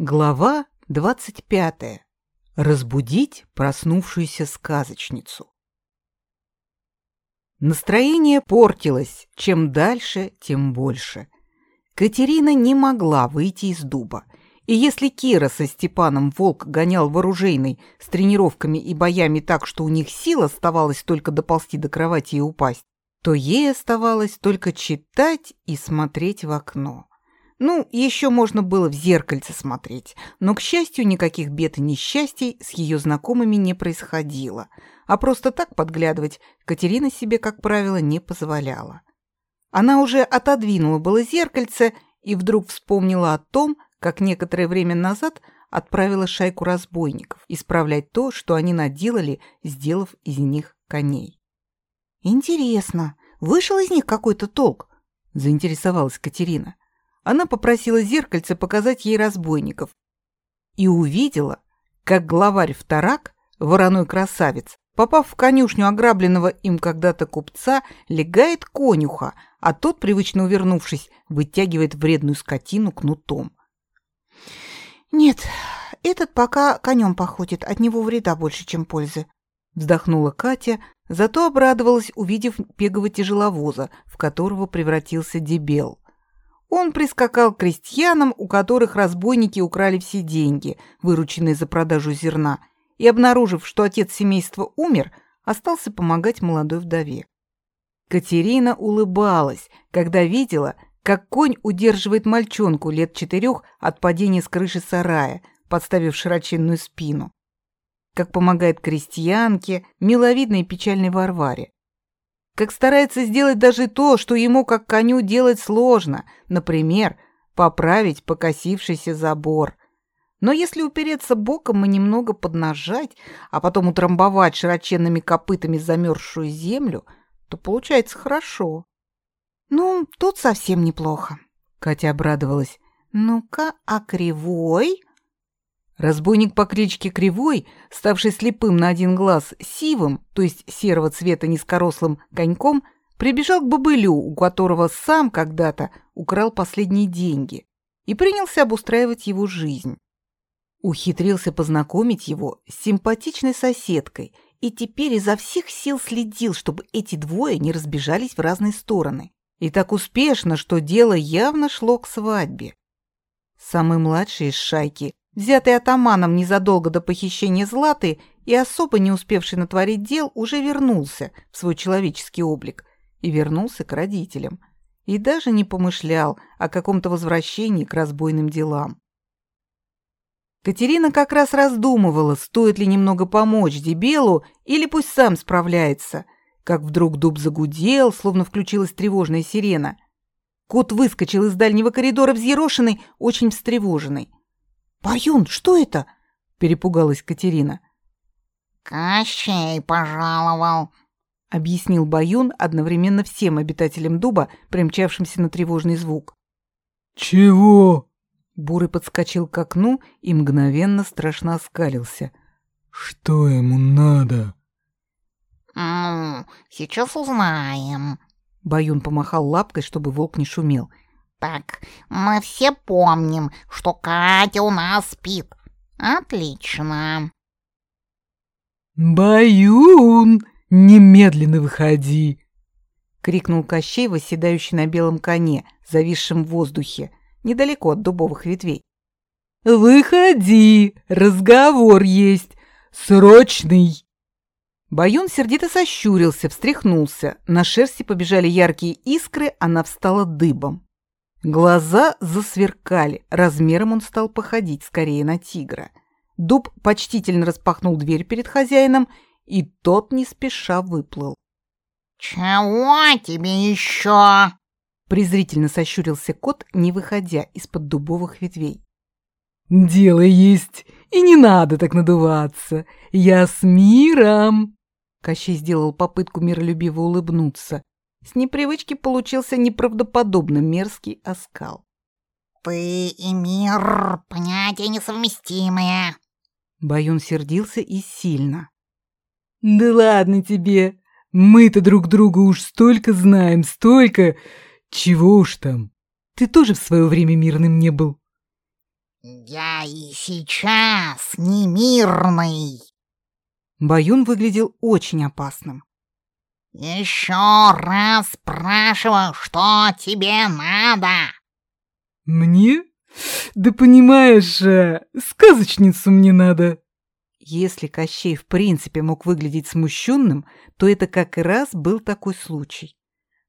Глава двадцать пятая. Разбудить проснувшуюся сказочницу. Настроение портилось, чем дальше, тем больше. Катерина не могла выйти из дуба, и если Кира со Степаном Волк гонял вооружейный с тренировками и боями так, что у них сил оставалось только доползти до кровати и упасть, то ей оставалось только читать и смотреть в окно. Ну, еще можно было в зеркальце смотреть, но, к счастью, никаких бед и несчастий с ее знакомыми не происходило, а просто так подглядывать Катерина себе, как правило, не позволяла. Она уже отодвинула было зеркальце и вдруг вспомнила о том, как некоторое время назад отправила шайку разбойников исправлять то, что они наделали, сделав из них коней. «Интересно, вышел из них какой-то толк?» – заинтересовалась Катерина она попросила зеркальце показать ей разбойников и увидела, как главарь вторак, вороной красавец, попав в конюшню ограбленного им когда-то купца, легает конюха, а тот, привычно увернувшись, вытягивает вредную скотину кнутом. «Нет, этот пока конем походит, от него вреда больше, чем пользы», вздохнула Катя, зато обрадовалась, увидев пегового тяжеловоза, в которого превратился дебел. Он прискакал к крестьянам, у которых разбойники украли все деньги, вырученные за продажу зерна, и, обнаружив, что отец семейства умер, остался помогать молодой вдове. Катерина улыбалась, когда видела, как конь удерживает мальчонку лет четырех от падения с крыши сарая, подставив широченную спину. Как помогает крестьянке, миловидной и печальной Варваре как старается сделать даже то, что ему, как коню, делать сложно, например, поправить покосившийся забор. Но если упереться боком и немного поднажать, а потом утрамбовать широченными копытами замерзшую землю, то получается хорошо. Ну, тут совсем неплохо. Катя обрадовалась. Ну-ка, а кривой? Разбойник по кличке Кривой, ставший слепым на один глаз сивым, то есть серого цвета низкорослым коньком, прибежал к бобылю, у которого сам когда-то украл последние деньги, и принялся обустраивать его жизнь. Ухитрился познакомить его с симпатичной соседкой и теперь изо всех сил следил, чтобы эти двое не разбежались в разные стороны. И так успешно, что дело явно шло к свадьбе. Самый младший из шайки взятый атаманом незадолго до похищения Златы и особо не успевший натворить дел, уже вернулся в свой человеческий облик и вернулся к родителям. И даже не помышлял о каком-то возвращении к разбойным делам. Катерина как раз раздумывала, стоит ли немного помочь Дебелу или пусть сам справляется, как вдруг дуб загудел, словно включилась тревожная сирена. Кот выскочил из дальнего коридора взъерошенный, очень встревоженный. «Баюн, что это?» — перепугалась Катерина. «Кощей пожаловал», — объяснил Баюн одновременно всем обитателям дуба, примчавшимся на тревожный звук. «Чего?» Бурый подскочил к окну и мгновенно страшно оскалился. «Что ему надо?» «Ну, сейчас узнаем». Баюн помахал лапкой, чтобы волк не шумел. Так, мы все помним, что Катя у нас спит. Отлично. Баюн, немедленно выходи, крикнул Кощей, восседающий на белом коне, зависшем в воздухе, недалеко от дубовых ветвей. Выходи, разговор есть, срочный. Баюн сердито сощурился, встряхнулся. На шерсти побежали яркие искры, она встала дыбом. Глаза засверкали, размером он стал походить скорее на тигра. Дуб почтительно распахнул дверь перед хозяином, и тот не спеша выплыл. «Чего тебе еще?» Презрительно сощурился кот, не выходя из-под дубовых ветвей. «Дело есть, и не надо так надуваться. Я с миром!» Кощей сделал попытку миролюбиво улыбнуться. С непривычки получился неправдоподобно мерзкий оскал. «Ты и мир — понятия несовместимые!» Баюн сердился и сильно. «Да ладно тебе! Мы-то друг друга уж столько знаем, столько! Чего уж там! Ты тоже в свое время мирным не был!» Я и сейчас не мирный. Баюн выглядел очень опасным. Еще раз спрашиваю, что тебе надо? Мне? Да понимаешь же, сказочницу мне надо. Если Кощей в принципе мог выглядеть смущенным, то это как раз был такой случай.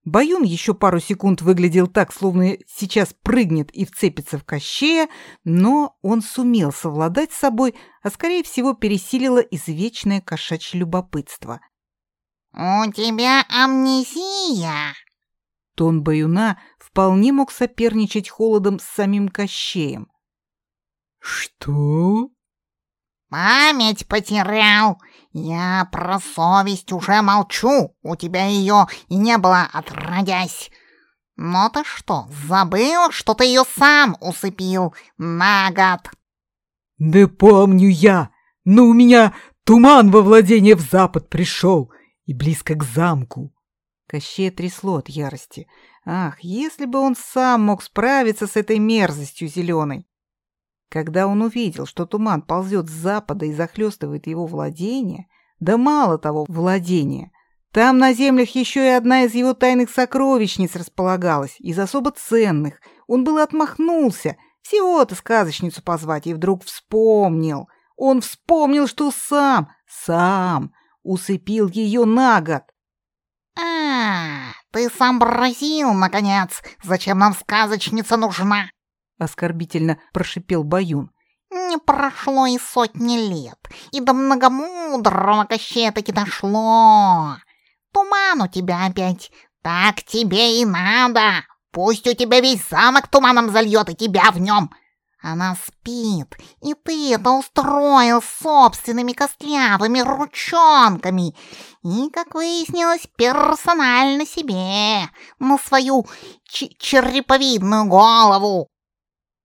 Баюн еще пару секунд выглядел так, словно сейчас прыгнет и вцепится в Кощея, но он сумел совладать с собой, а скорее всего пересилило извечное кошачье любопытство. «У тебя амнезия?» Тон Баюна вполне мог соперничать холодом с самим Кощеем. «Что?» «Память потерял. Я про совесть уже молчу. У тебя ее и не было отродясь. Но ты что, забыл, что ты ее сам усыпил на год?» «Да помню я, но у меня туман во владение в запад пришел и близко к замку». Кощея трясло от ярости. Ах, если бы он сам мог справиться с этой мерзостью зеленой! Когда он увидел, что туман ползет с запада и захлестывает его владение, да мало того владения, там на землях еще и одна из его тайных сокровищниц располагалась, из особо ценных. Он было отмахнулся, всего-то сказочницу позвать, и вдруг вспомнил. Он вспомнил, что сам, сам усыпил ее на год. «А, ты сообразил, наконец, зачем нам сказочница нужна?» оскорбительно прошипел Баюн. Не прошло и сотни лет, и до многомудрого Кощея таки дошло. Туман у тебя опять, так тебе и надо. Пусть у тебя весь замок туманом зальет и тебя в нем. Она спит, и ты это устроил собственными костлявыми ручонками. И, как выяснилось, персонально себе, на свою череповидную голову.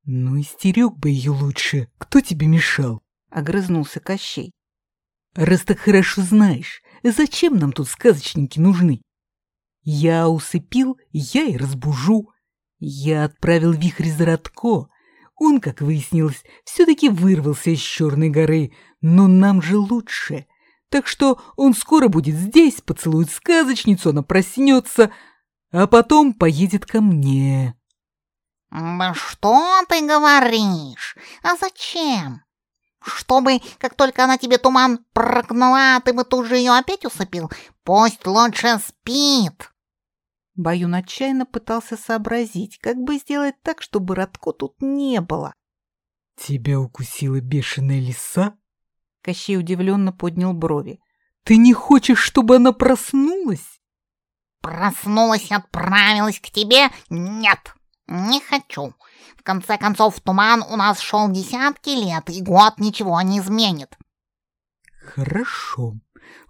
«Ну, истерек бы ее лучше. Кто тебе мешал?» — огрызнулся Кощей. «Раз так хорошо знаешь, зачем нам тут сказочники нужны? Я усыпил, я и разбужу. Я отправил вихрь за Радко. Он, как выяснилось, все-таки вырвался из Черной горы, но нам же лучше. Так что он скоро будет здесь, поцелует сказочницу, она проснется, а потом поедет ко мне». «Да что ты говоришь? А зачем? Чтобы, как только она тебе туман прогнала, ты бы тут же ее опять усыпил? Пусть лучше спит!» Баюн отчаянно пытался сообразить, как бы сделать так, чтобы Радко тут не было. «Тебя укусила бешеная лиса?» Кощей удивленно поднял брови. «Ты не хочешь, чтобы она проснулась?» «Проснулась и отправилась к тебе? Нет!» «Не хочу. В конце концов, туман у нас шел десятки лет, и год ничего не изменит». «Хорошо.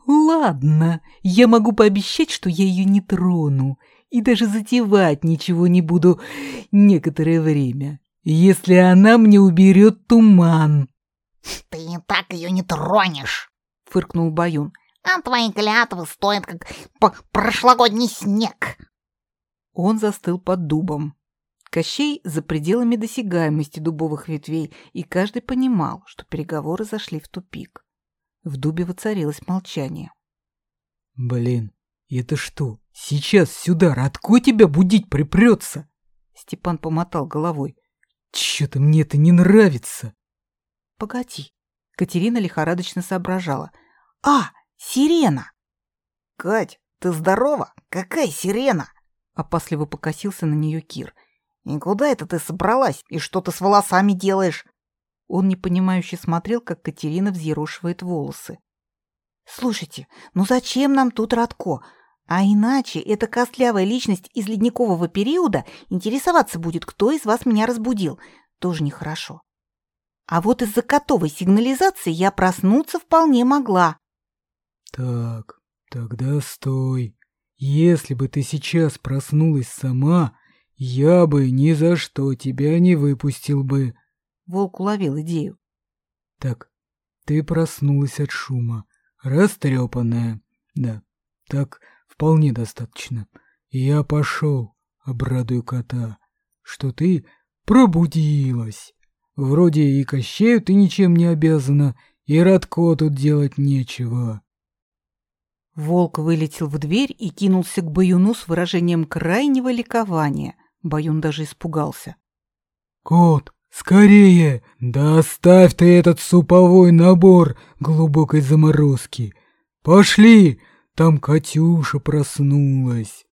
Ладно, я могу пообещать, что я ее не трону, и даже затевать ничего не буду некоторое время, если она мне уберет туман». «Ты и так ее не тронешь», — фыркнул Баюн. «А твои клятвы стоят, как прошлогодний снег». Он застыл под дубом. Кощей за пределами досягаемости дубовых ветвей, и каждый понимал, что переговоры зашли в тупик. В дубе воцарилось молчание. «Блин, это что, сейчас сюда Радко тебя будить припрется?» Степан помотал головой. «Чё-то мне это не нравится!» «Погоди!» Катерина лихорадочно соображала. «А, сирена!» «Кать, ты здорова? Какая сирена?» Опасливо покосился на нее Кир. «И куда это ты собралась? И что ты с волосами делаешь?» Он непонимающе смотрел, как Катерина взъерошивает волосы. «Слушайте, ну зачем нам тут Радко? А иначе эта костлявая личность из ледникового периода интересоваться будет, кто из вас меня разбудил. Тоже нехорошо. А вот из-за котовой сигнализации я проснуться вполне могла». «Так, тогда стой. Если бы ты сейчас проснулась сама, «Я бы ни за что тебя не выпустил бы». Волк уловил идею. «Так, ты проснулась от шума, растрепанная. Да, так вполне достаточно. Я пошел, обрадую кота, что ты пробудилась. Вроде и Кощею ты ничем не обязана, и Радко тут делать нечего. Волк вылетел в дверь и кинулся к Баюну с выражением крайнего ликования. Баюн даже испугался. «Кот, скорее! Да оставь ты этот суповой набор глубокой заморозки! Пошли! Там Катюша проснулась!»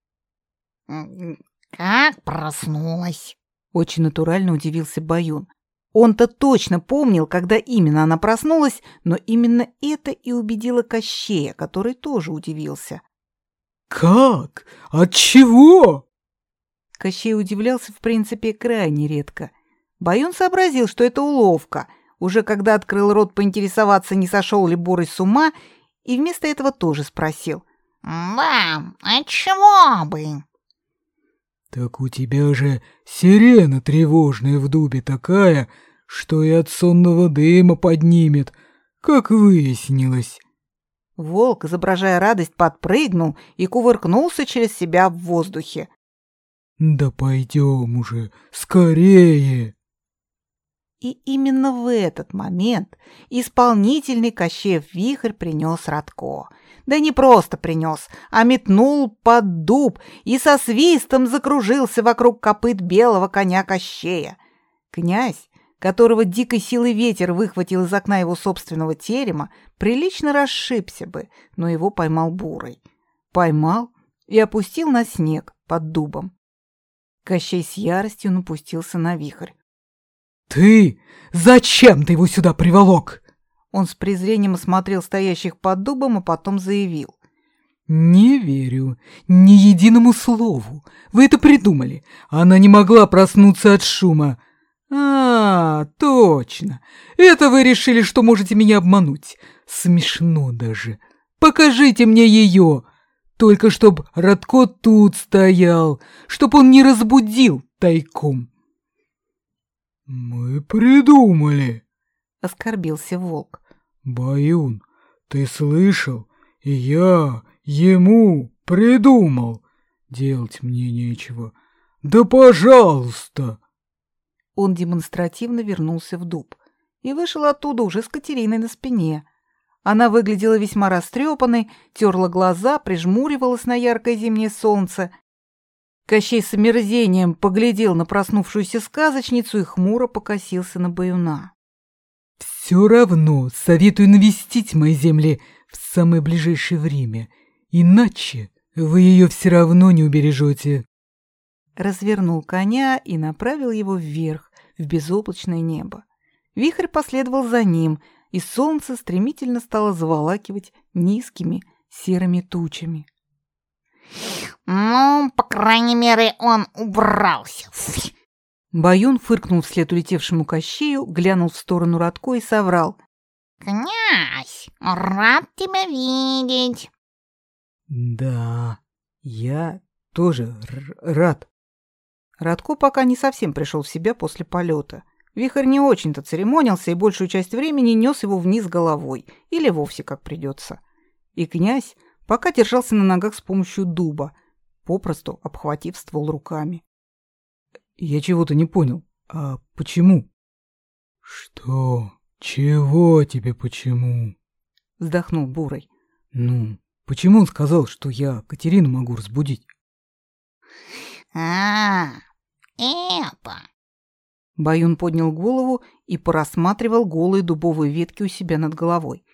«Как проснулась?» Очень натурально удивился Баюн. Он-то точно помнил, когда именно она проснулась, но именно это и убедило Кощея, который тоже удивился. «Как? От чего?» Кощей удивлялся, в принципе, крайне редко. Баюн сообразил, что это уловка, уже когда открыл рот поинтересоваться, не сошел ли Борый с ума, и вместо этого тоже спросил. «Да, от чего бы?» «Так у тебя же сирена тревожная в дубе такая, что и от сонного дыма поднимет, как выяснилось». Волк, изображая радость, подпрыгнул и кувыркнулся через себя в воздухе. «Да пойдем уже, скорее!» И именно в этот момент исполнительный Кощеев вихрь принес Радко — да не просто принес, а метнул под дуб и со свистом закружился вокруг копыт белого коня Кощея. Князь, которого дикой силой ветер выхватил из окна его собственного терема, прилично расшибся бы, но его поймал бурой. Поймал и опустил на снег под дубом. Кощей с яростью напустился на вихрь. «Ты? Зачем ты его сюда приволок?» Он с презрением осмотрел стоящих под дубом, а потом заявил. «Не верю. Ни единому слову. Вы это придумали. Она не могла проснуться от шума. А, точно. Это вы решили, что можете меня обмануть. Смешно даже. Покажите мне ее. Только чтоб Радко тут стоял, чтоб он не разбудил тайком». «Мы придумали», — оскорбился волк. «Баюн, ты слышал? И я ему придумал. Делать мне нечего. Да пожалуйста!» Он демонстративно вернулся в дуб и вышел оттуда уже с Катериной на спине. Она выглядела весьма растрепанной, терла глаза, прижмуривалась на яркое зимнее солнце. Кощей с омерзением поглядел на проснувшуюся сказочницу и хмуро покосился на Баюна. Все равно советую навестить мои земли в самое ближайшее время, иначе вы ее все равно не убережете. Развернул коня и направил его вверх, в безоблачное небо. Вихрь последовал за ним, и солнце стремительно стало заволакивать низкими серыми тучами. «Ну, по крайней мере, он убрался!» Баюн фыркнул вслед улетевшему Кощею, глянул в сторону Радко и соврал. «Князь, рад тебя видеть!» «Да, я тоже рад». Радко пока не совсем пришел в себя после полета. Вихрь не очень-то церемонился и большую часть времени нес его вниз головой, или вовсе как придется. И князь пока держался на ногах с помощью дуба, попросту обхватив ствол руками. Я чего-то не понял. А почему? Что? Чего тебе почему? Вздохнул Бурый. Ну, почему он сказал, что я Катерину могу разбудить? А, это. Баюн поднял голову и порассматривал голые дубовые ветки у себя над головой.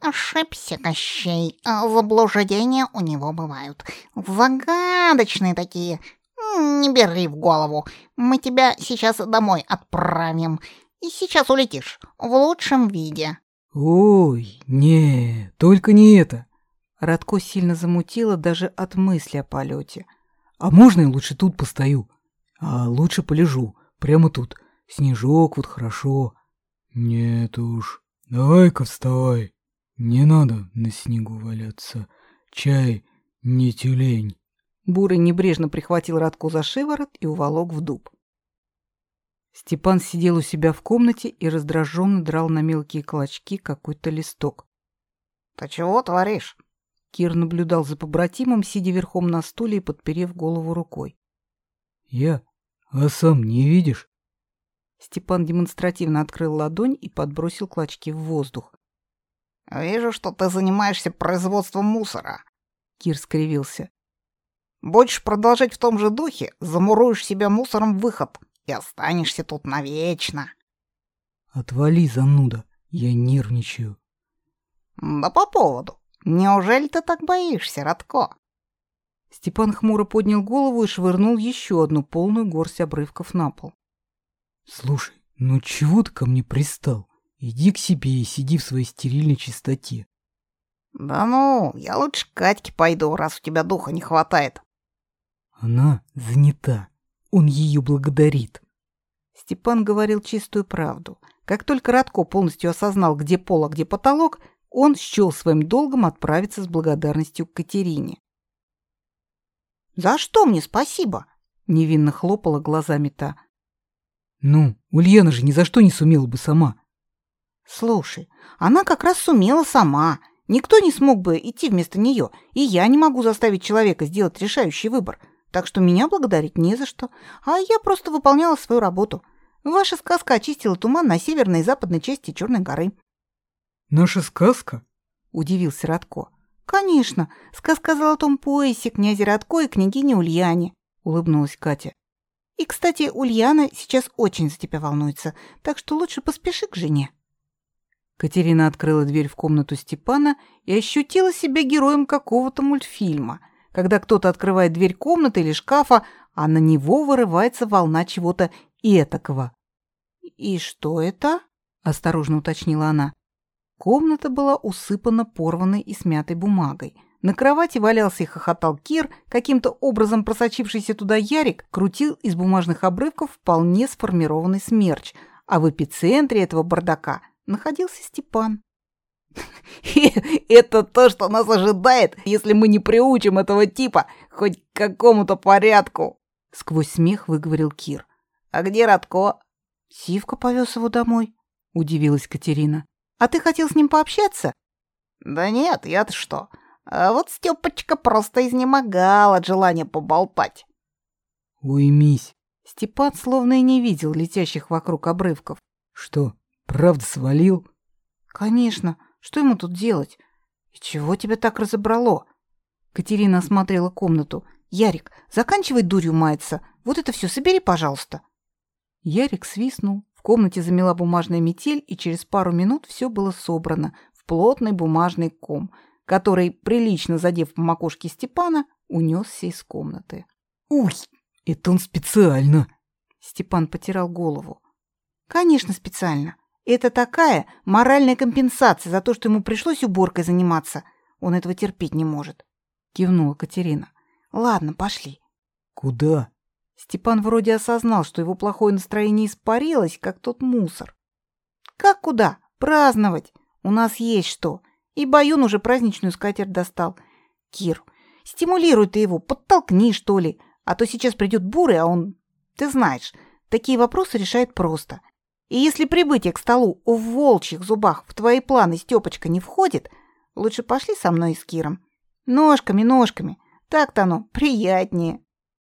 Ошибся, Кощей. Заблуждения у него бывают. Загадочные такие. «Не бери в голову. Мы тебя сейчас домой отправим. И сейчас улетишь. В лучшем виде». «Ой, не, только не это». Радко сильно замутило даже от мысли о полете. «А можно я лучше тут постою? А лучше полежу, прямо тут. Снежок вот хорошо». «Нет уж, давай-ка вставай. Не надо на снегу валяться. Чай не тюлень». Бурый небрежно прихватил Радку за шиворот и уволок в дуб. Степан сидел у себя в комнате и раздраженно драл на мелкие клочки какой-то листок. «Ты чего творишь?» Кир наблюдал за побратимом, сидя верхом на стуле и подперев голову рукой. «Я? А сам не видишь?» Степан демонстративно открыл ладонь и подбросил клочки в воздух. «Вижу, что ты занимаешься производством мусора». Кир скривился. «Будешь продолжать в том же духе, замуруешь себя мусором в выход и останешься тут навечно». «Отвали, зануда, я нервничаю». «Да по поводу. Неужели ты так боишься, Радко?» Степан хмуро поднял голову и швырнул еще одну полную горсть обрывков на пол. «Слушай, ну чего ты ко мне пристал? Иди к себе и сиди в своей стерильной чистоте». «Да ну, я лучше к Катьке пойду, раз у тебя духа не хватает». «Она занята. Он ее благодарит». Степан говорил чистую правду. Как только Радко полностью осознал, где пол, а где потолок, он счел своим долгом отправиться с благодарностью к Катерине. «За что мне спасибо?» — невинно хлопала глазами та. «Ну, Ульяна же ни за что не сумела бы сама». «Слушай, она как раз сумела сама. Никто не смог бы идти вместо нее, и я не могу заставить человека сделать решающий выбор, так что меня благодарить не за что, а я просто выполняла свою работу. Ваша сказка очистила туман на северной и западной части Черной горы». «Наша сказка?» — удивился Радко. «Конечно, сказка о золотом поясе, князе Радко и княгине Ульяне», — улыбнулась Катя. «И, кстати, Ульяна сейчас очень за тебя волнуется, так что лучше поспеши к жене». Катерина открыла дверь в комнату Степана и ощутила себя героем какого-то мультфильма, когда кто-то открывает дверь комнаты или шкафа, а на него вырывается волна чего-то этакого. «И что это?» — осторожно уточнила она. Комната была усыпана порванной и смятой бумагой. На кровати валялся и хохотал Кир, каким-то образом просочившийся туда Ярик крутил из бумажных обрывков вполне сформированный смерч, а в эпицентре этого бардака находился Степан. «Это то, что нас ожидает, если мы не приучим этого типа хоть к какому-то порядку!» Сквозь смех выговорил Кир. «А где Радко?» «Сивка повез его домой», — удивилась Катерина. А ты хотел с ним пообщаться? Да нет, я-то что. А вот Стёпочка просто изнемогал от желания поболтать. Уймись. Степан словно и не видел летящих вокруг обрывков. Что, правда свалил? Конечно. Что ему тут делать? И чего тебя так разобрало? Катерина осмотрела комнату. Ярик, заканчивай дурью маяться. Вот это все собери, пожалуйста. Ярик свистнул, комнате замела бумажная метель, и через пару минут все было собрано в плотный бумажный ком, который, прилично задев по макушке Степана, унесся из комнаты. «Уй, это он специально!» Степан потирал голову. «Конечно, специально. Это такая моральная компенсация за то, что ему пришлось уборкой заниматься. Он этого терпеть не может», — кивнула Катерина. «Ладно, пошли». «Куда?» Степан вроде осознал, что его плохое настроение испарилось, как тот мусор. «Как куда? Праздновать! У нас есть что. И Баюн уже праздничную скатерть достал. Кир, стимулируй ты его, подтолкни, что ли. А то сейчас придет Бурый, а он... Ты знаешь, такие вопросы решает просто. И если прибытие к столу в волчьих зубах в твои планы Стёпочка не входит, лучше пошли со мной и с Киром. Ножками, ножками. Так-то оно приятнее».